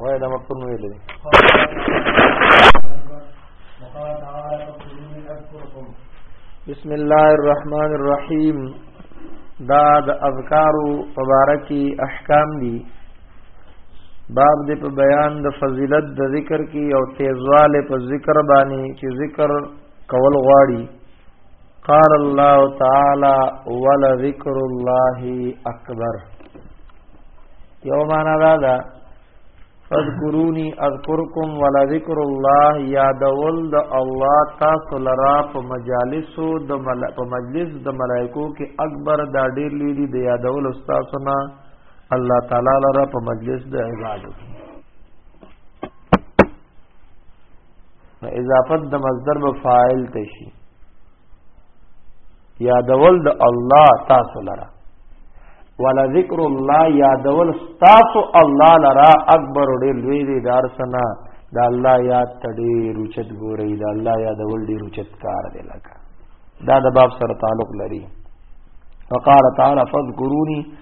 وای دا مفهوم ویلې بسم الله الرحمن الرحیم دا د اذکار مبارکی احکام دي باب دې په بیان د فضیلت د ذکر کې او تیزواله په ذکر باندې چې ذکر کول غواړي قال الله تعالی ولذکر الله اکبر یومانا دادا فذکرونی اذکرکم ولذکر الله یادول د الله تاسو لرا په مجالسو د مل... په مجلس د ملائکو کې اکبر دا ډیر لوی دی د یادول استاد سنا الله تعالی لرا په مجلس د عبادت اضافت د مصدر به فاعل تشي یادول د الله تاسو لره ولا ذکر الله یادول تاسو الله لرا اکبر ډیر لوی دی دارسنا د الله یاد تډې رچت ګورې د الله یادول ډیر رچت کار دی لکه دا د باب سره تعلق لري وقال تعالی فذكروني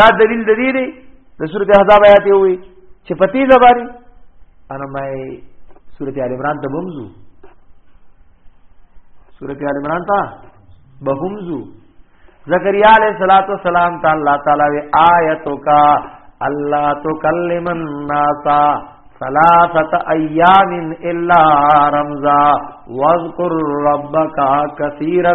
دا دلیل د دې دی د سورۃ احزاب آیات وي چې پتی زبانی انا مې سورۃ آل عمران ته بمزو سورۃ آل عمران ته بهمزو زکریا علیہ الصلوۃ والسلام ته الله تعالی وی آیتو کا الله تکلم الناس ثلاثه ایام الا رمزا واذکر ربک کثیرا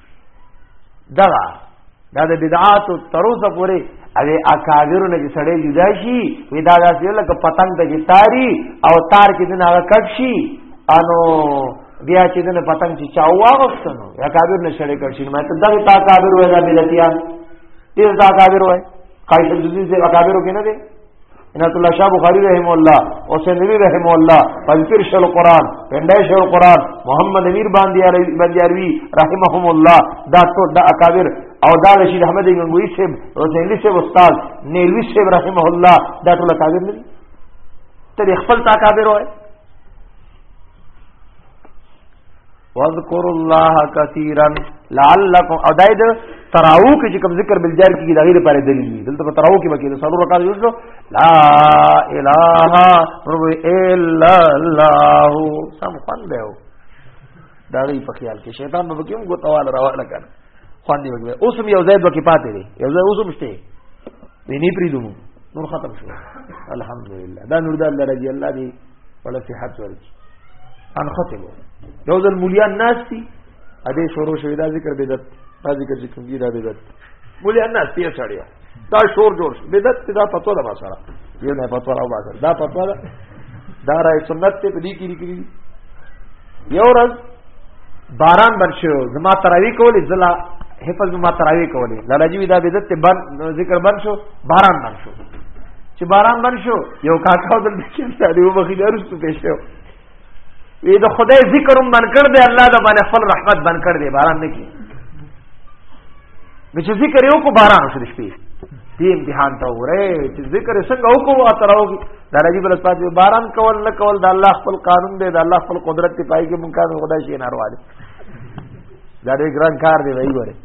دغه دا د بدعات او تروسه پورې او اکابر نه سړې جدا شي وی دا داسې لکه پتنګ د جتاري او تار کې دنا کټ شي انو بیا چې دنه پتنګ چې چاو واغستنو یا کابر نه شړې کړ شي ماته دا تا کابر وای دا ملتیا دې تا کابر وای قایص الدین سے کابر کې نه دي عنایت الله شاه بخاری رحم الله حسین نبی رحم الله پنځیر شل قران پندای شل قران محمد امیر باندیاری باندیاروی رحمهم الله دا ټول د اکابر او دا رشید احمد غنگوی صاحب حسین علی صاحب استاد نیلوی صاحب رحمه الله دا ټول اکابر نه تر خپل تاکابر وای واذکروا الله کثیرا لعلکم او داید تراو کې چې کوم ذکر بل جار کې د غیر پر دلیل دی دلته تراو کې بکې سلو رکعات یو شو لا اله الا الله سم خوان دی دا غي په خیال کې شیطان به کوم ګوتوال راوړل کړ خوان دی اوس یو زید وکي پاتې دی یو زید اوس مشته ویني پریدو نور ختم شو الحمدلله دا نور د الله رضی الله دی په صحت ورکی ان ختم یو ځل مولیان ناشتي ا دې شروع شوی دا ذکر بدعت دا ذکر چې کوم دی دا بدعت مولیان ناشتي سړیا دا شور جوړ شو بدعت دا پتو ده مسره یو نه پتو راو بازار دا پتو ده دا راي سنت ته دې کې لري یو ورځ باران بند شو زما تراوی کولی زلا حفظ ما تراوی کولی لالا جی دا بدعت ته بند ذکر بند شو باران بند شو چې باران بند شو یو کاکا دل بچی ته دی وبخی درستو پیش شو وی د خدای ذکر هم بند کړ دی الله د باندې خپل رحمت بند کړ دی باران نه کی چې ذکر یو کو باران شو د شپې دې امتحان ته وره چې ذکر څنګه وکړو اتراو دا راځي بل پات باران کول نه کول دا الله خپل قانون دی دا الله خپل قدرت دی پای کې مونږ کار خدای شي نه ورواله دا ډېر ګران کار دی وای وره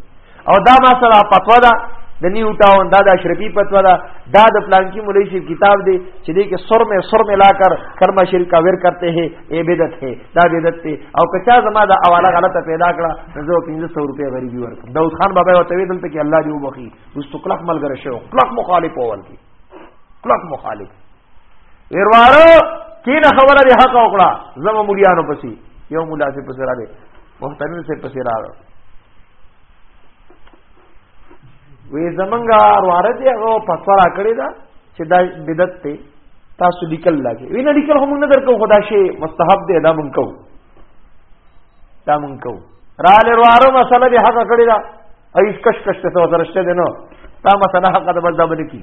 او دا ما سره پتو ده د نیو ټاون دا د اشرفي پتو ده دا د پلانکی مولوی شي کتاب دی چې دې کې سر مې سر مې لا کر کرما شر کا ور کرتے ہیں اے بدعت ہے دا بدعت دی او کچا زما دا اواله غلطه پیدا کړه زه 1500 روپے غریبي ورکم داود خان بابا وتوی دلته کې الله دی وبخي مستقلق ملګری شو کلک مخالف اول کی کلک مخالف ورواره کینه خبره دی حق وکړه زمو مليانو پسی یو مولا سے پسی را دے محترم سے پسی را دے وی زمنګا ورواره دی هغه پسرا کړی دا چې دا بدعت ته تاسو لیکل لاګي وینه لیکل هم نه درکو خدا شی مستحب دی دا مونږ کو دا مونږ کو را لرواره مسله دی حق کړی دا ایس کش کش ته سره رشته دی نو دا مسله حق ده بس دا باندې کی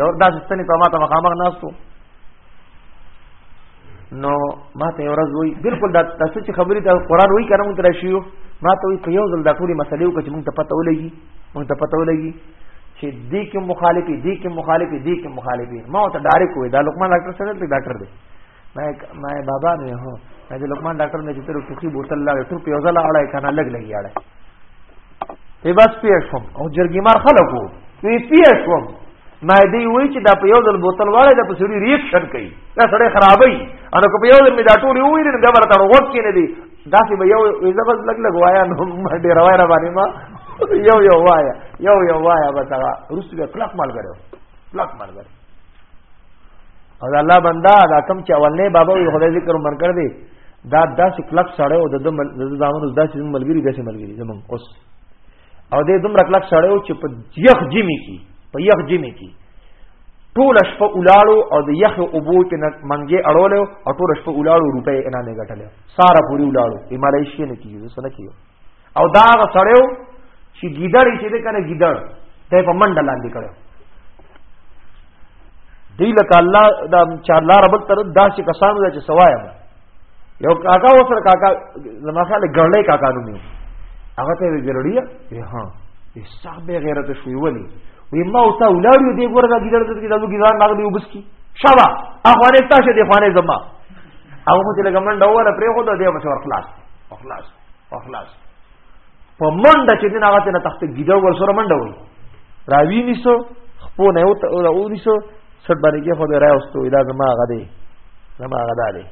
یو دا ستنې په ماته مخامخ ناستو نو ما ته ورځ وای بالکل دا تاسو چې خبرې دا قران وای کړم تر شیو ما ته وای په یو ځل دا ټولې مسلې وکړي مونږ ته پته ولګي مونږ ته پته ولګي چې دې کې مخالفي دې کې مخالفي دې کې مخالفي ما ته ډایرک وای دا لقمان ډاکټر سره ډاکټر دی ما ما بابا مې هو ما د لقمان ډاکټر مې چې تر ټوکی بوتل لاړ ټوپ یو ځل اړای کنه لګ لګي اړای په بس پیښ شوم او جرګیمار خلکو په پیښ شوم ما دې وای چې دا په یو ځل بوتل واړی دا په سړي ریاکشن کوي دا سړی خرابوي ان کو په یو ځل می دا ټول وی نه غبر تا وګ کې نه دي دا چې یو ویزه بس لګ لګ وایا نو ما دې روای را باندې ما یو یو وایا یو یو وایا بس هغه روسي کلک مال کړو کلک مرګر او دا الله بندا دا کم چې اولنې بابا وي خدای ذکر من کړ دی دا داسې کلک سړی او د زامن اوس داسې ملګری داسې ملګری زمونږ اوس او دې دومره کلک سړی او چې په یخ جمی کې په یخ جمی کې ټول شپه ولاړو او د یخ اوبو کې منګې اړول او ټول شپه ولاړو روپې انعام یې ګټل سارا پوری ولاړو ایمالای شي نه کیږي څه نه کیږي او دا هغه سړیو چې ګیدړ چې د کنه ګیدړ ته په منډه لاندې کړو دی لکه الله دا چې الله رب تر داسې کسانو چې سوایا یو کاکا وسره کاکا زما خیال ګړلې کاکا نوم یې هغه ته ګړړی یې ها یې صاحب غیرت شوی ولی وی ما او تا ولاړو دی ګوره دا ګیدړ ته دا ګیدړ ناغلی وبس کی شابه اخوانه تاسو دې خوانه زما هغه چې لګمن ډوره پرې خو دا دې بس ورخلاص خلاص اخلاص په منډه چې دین هغه ته تخت ګیډه ور سره منډه وای راوی نیسو خپو نه او ته او نیسو سټ باندې کې خو به راوستو اله زما غدي زما غدا دی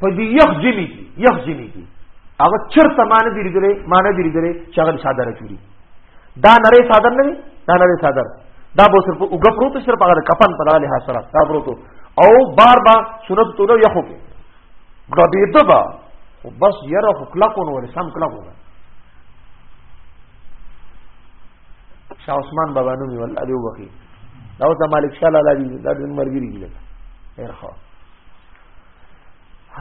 په دې یخ جمی کی یخ جمی کی هغه چرته مان دي لري مان دي لري چې هغه صادر کړی دا نری صادر نه دا نری صادر دا به صرف وګپرو ته صرف هغه کفن په لاله سره دا پروتو او بار بار سنت تو یخو کې ګډېده به خو بس یره خو کلکو نو ولې سم کلکو ده شاه عثمان بابا نومي والله دې وبخي دا اوس د مالک شاه لالا دي دا د مرګري ګیله خیر خو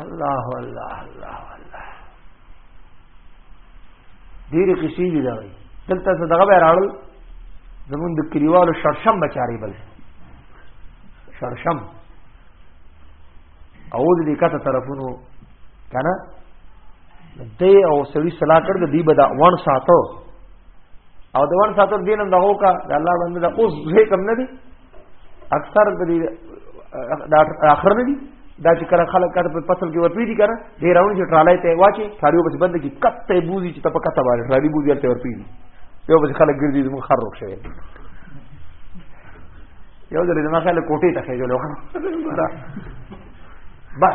الله الله الله الله ډېرې قصې دي دا وایي دلته څه دغه به راړل زمون د کلیوالو شړشم بچاري بل شړشم او د دې کته طرفونو کنه دې او سړي صلاح کړ د دې بدا وان ساتو او د وان ساتو دینم دغه کا د الله باندې د اوس زه کم نه دي اکثر د دې د اخر نه دي دا چې کړه خلک کړه په فصل کې ورپی دي کړه ډیر راوړي چې ټرالای ته واچي ټاریو بس بند کی کته بوزي چې په کته باندې ټرالی بوزي ته ورپی دي یو بس خلک ګرځي زموږ خر روښه یو ځل زما خیال کوټې ته خېجلو با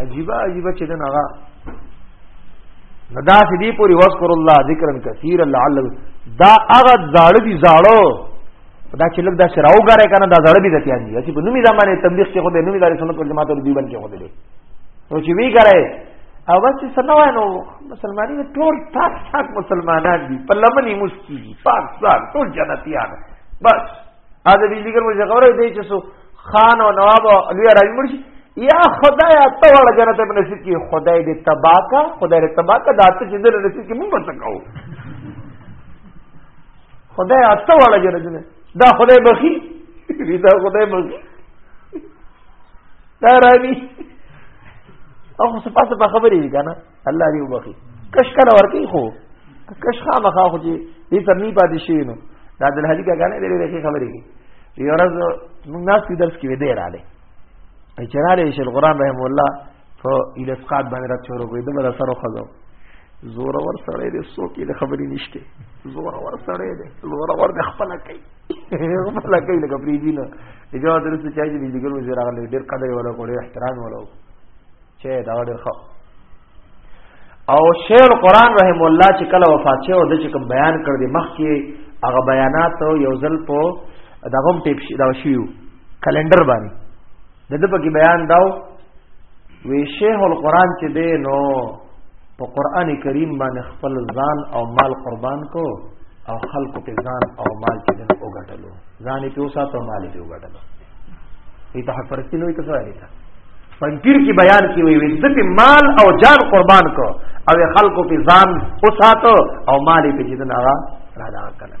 عجیبه عجیبه چې دن هغه ندا سې دی پوری وذکر الله ذکرا کثیرا لعل دا هغه زاړه دي زاړه دا چې لږ دا شراو غره کنه دا زړه دي د تیان دي چې په نومي زمانه تبلیغ کې خو دې نومي داري سنت والجماعت او دیوبند کې خو دې نو چې وی غره او بس څه نه وای نو مسلمانی نه ټول پاک پاک مسلمانان دي په لمنې مستی دي پاک پاک ټول جنتیان بس دا د بجلی ګر مشه خبره دی چې سو خان او نواب او لوی راځي مرشي یا خدای ته وړ جنت په نصیب کې خدای دې تباکا خدای دې تباکا دا ته چې دې نصیب کې مونږ څنګه خدای ته وړ جنت دا خدای بخي ریدا خدای بخي دا راوی او خو سپا سپا خبرې دي کنه الله دې وبخي کش کله ورکی خو کش خامخا خو دې دې سر نه پاتې شي نو دا د الحدی کا غانه دې دې خبرې دي یو ورځ موږ ناس په درس کې ودې رااله اجراله شیخ القران رحم الله په الاسقاط باندې را چورو کوي دغه سر خزو زور ور سره دې سو کې خبرې نشته زور ور سره دې زور ور د خپل کوي ولا کوي لکه پریدي نه اجازه درته چای دې ذکر وزیر راغلی ډېر قدر ولا کوړې احترام ولا چې دا ډېر ښه او شیخ القران رحم الله چې کله وفات شو د چې کوم بیان کړ دې مخ کې هغه بیانات یو ځل په دغه ټیپ دا شیو کلندر باندې د دې په بیان داو وی شیخ القران چې دی نو په قران کریم باندې خپل ځان او مال قربان کو او خلق په ځان او مال چې دن وګټلو ځان په وساتو مال په وګټلو دې ته پرستی نوې څه وایي تا پنځیر کی بیان کی وی عزت مال او جان قربان کو او خلق په ځان وساتو او مال په جدن هغه را دا کړل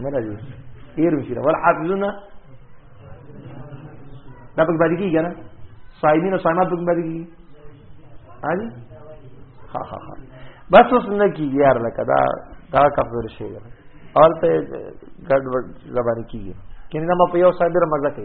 نه راځي ایر وشي ول حافظون دا په باندې کیږي نه صائمین او صائمات په باندې کیږي اځي ها ها ها بس اوس نه کیږي یار لکه دا دا کمزور شي اول ته ګډ وډ زبانی کیږي کینه ما په یو صاحب رمضان کې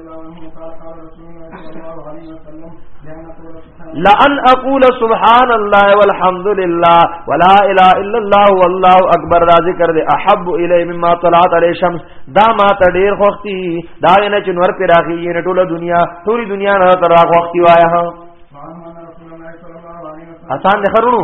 لأن أقول سبحان الله والحمد لله ولا إله إلا الله والله أكبر راضي کر دے احب إلي مما طلعت عليه شمس دا ما ته ډیر خوختي دا نه چې نور پر راخي نه ټوله دنیا ټولي دنیا نه تر راخوختي وایا ها آسان دې خرونو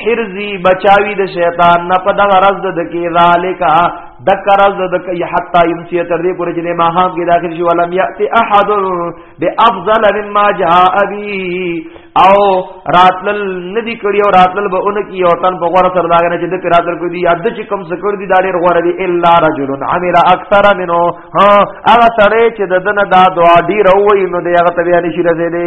حرزی بچاوی د شیطان نه په دغه رز د کی ذالک دک رز د کی حتا یمسی تر دې پورې چې ما هم کې داخل شي ولم یاتی احد بافضل مما جاء بی او راتل ندی کړي او راتل به اون کی او تن په غوړه سره داغه نه چې د پیراتل کو دی یاد چې کم سکړ دی دا ډېر غوړه دی الا رجل عمل اکثر منه ها هغه سره چې د دنه دا دعا دی روي نو دی هغه ته بیا نشي رسېدي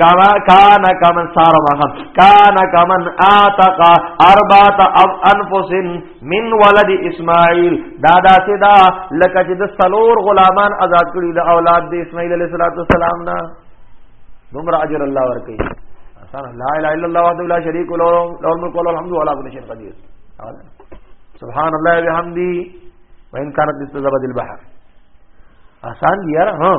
کما کان کمن سار مخ کان کمن آتق اربات او انفس من ولد اسماعیل دادا سدا لکه چې د سلور غلامان آزاد کړی د اولاد د اسماعیل علیه السلام نه دومره اجر الله ورکړي اصلا لا اله الا الله وحده لا شريك له له الملك وله الحمد وله كل شيء قدير سبحان الله وبحمدي وان كانت مثل زبد البحر آسان دي یار ہاں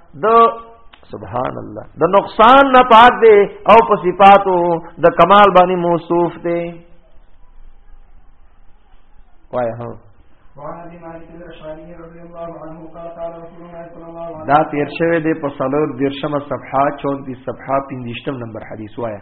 د سبحان الله د نقصان نه پاک دی او په صفاتو د کمال باندې موصوف دی وای هو دا تیر شوی دی په سلور دیرشمه صفحه 34 صفحه 15 نمبر حدیث وایا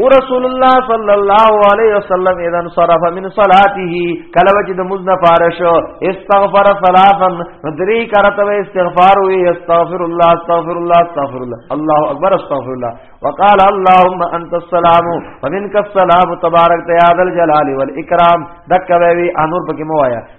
ورسول الله صلی الله علیه وسلم اذا صرف من صلاته کله چې د مزنه فارش استغفر ثلاثا درې کرته استغفار وی استغفر الله استغفر الله استغفر الله الله اکبر استغفر الله وقال اللهم انت السلام ومنك السلام تبارك يا ذا الجلال والاكرام دک وی انور پکې موایا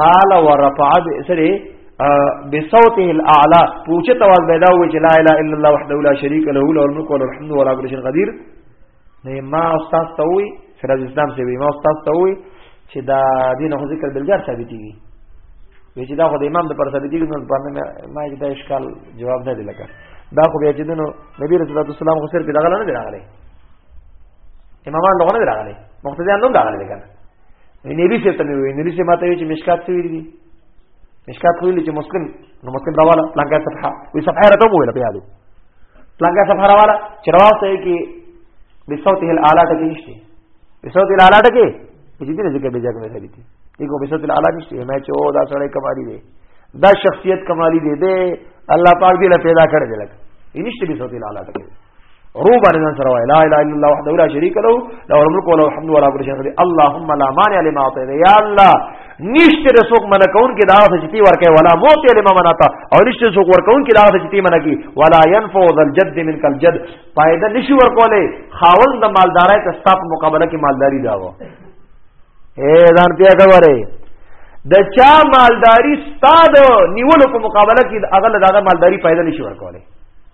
قال ورفع بسره بصوته الاعلى پوچه تواز پیدا وی چې لا اله الا الله وحده لا شريك له له الملك وله الحمد وله كل شيء قدير نه ما استاد ته وی سراج اسلام سی وی ما استاد ته وی چې دا دین خو ذکر بلګار ثابتېږي وی چې دا خو د امام د پر ثابتېږي نو باندې ما یې دا اشکال جواب نه دی لکه دا خو بیا چې دنو نبی رسول الله صلی الله علیه وسلم خو سر کې دغه نه دی راغلی امامان دغه نه دی راغلی مقتدیان نو دغه نه دی کنه نبی سے ته وی نبی سے ماته وی چې مشکات څه ویلي مشکات خو ویلي چې مسلم نو مسلم راواله لنګه صفحه وی صفحه راته وویل په یادو لنګه صفحه راواله چې راوسته کې بصوته الاعلى ټکی نشته بصوته الاعلى ټکی چې دې نه ذکر به ځکه نه دي یو بصوته الاعلى نشته مې چې او دا سړی کمالي دی دا شخصیت کمالی دی دی الله پاک دې له پیدا کړی دی لکه نشته بصوته الاعلى ټکی رو باندې ځان سره وای لا اله الا الله وحده لا شريك له له الملك وله الحمد وله كل شيء قدير اللهم لا مانع لما اعطيت يا الله نشته رسوک من کون کې دا څه چې تی ورکه ولا موت لما منعت او نشته رسوک ورکون کې دا څه چې تی من کی ولا ينفع ذا الجد منك الجد فائدہ نشي ورکولې خاوند د مالدارای ته ستاپ مقابله کې مالداری دا و اے ځان پیا کوي د چا مالداری ستاد نیولو په مقابله کې اغل دغه مالداری فائدہ نشي ورکولې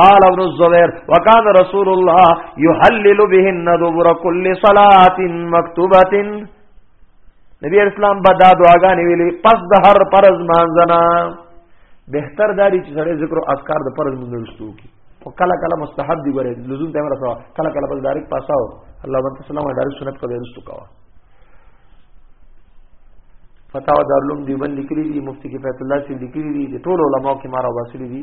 قال ابن الزبير وكان رسول الله يحلل بهن دبر كل صلاه مكتوبه نبی اسلام به دا دعاګانې ویلې پس د هر فرض مانځنا بهتر داری چې سړی ذکر او اذکار د فرض منځستو کی او کله کله مستحب دی ګره لزوم ته مرسته کله کله بل دارک پاساو الله باندې سلام دارک سنت کو درستو کاوه فتاوا دارلوم دیوبند لیکلی دی مفتی کفایت الله سی لیکلی دی ټول علماء کې مارا واسلی دی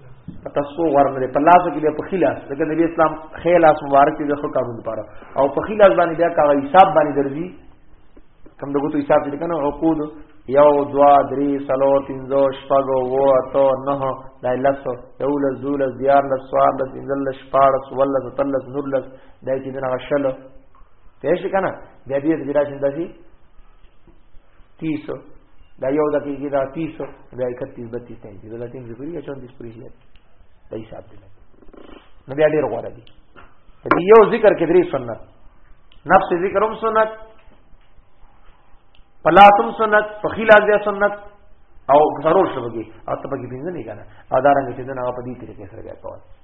تاسو ورنه په لاس کې بیا په خلاص لکه نبی اسلام خلاص مبارک دې خو کارون لپاره او په خلاص باندې بیا کاغه حساب باندې درځي کوم دغه تو حساب دې کنه عقود یو دوا درې سلو تینځو شپږو وو اتو نه دا لسو یو لس دو لس دیار لس سوار لس انزل لس شپاړس ولس تلس نور لس دا چې دغه شلو پېښ کنه بیا دې دې راځي 30 دا یو دقیقې دا 30 دا 31 32 33 دا تیم چې پوری 34 پوری شي دا حساب دی نو بیا ډیر غوړه دي دې یو ذکر کې درې سنت نفس ذکر هم سنت پلاتم سنت فخیلا ځای سنت او ضرور شوږي او ته پکې بینځ نه کنه او دا رنګ چې دا هغه په دې طریقې سره بیا کوي